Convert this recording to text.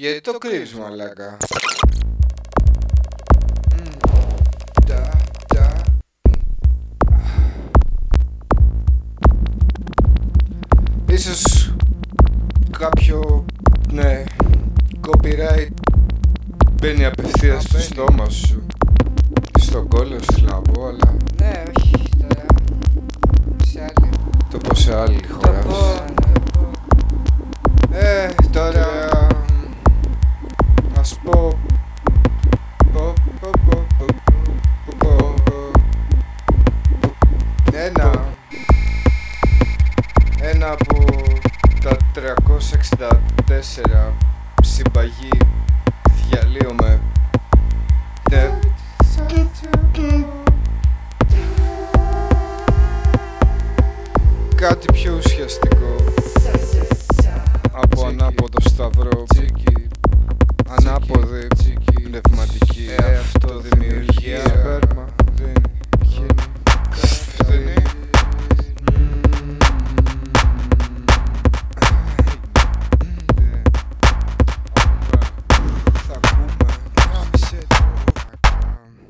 Γιατί το κρύβεις μαλάκα. Ίσως κάποιο, ναι, copyright μπαίνει απευθείας στο στόμα σου στον κόλλο σου να πω, αλλά Ναι, όχι τώρα. Σε άλλη. το πω σε άλλη Το χώρα. πω, να πω. Ένα. Ένα από τα 364 συμπαγή διαλύομαι Ναι. Κάτι πιο ουσιαστικό από ανάποδο σταυρό. Ανάποδη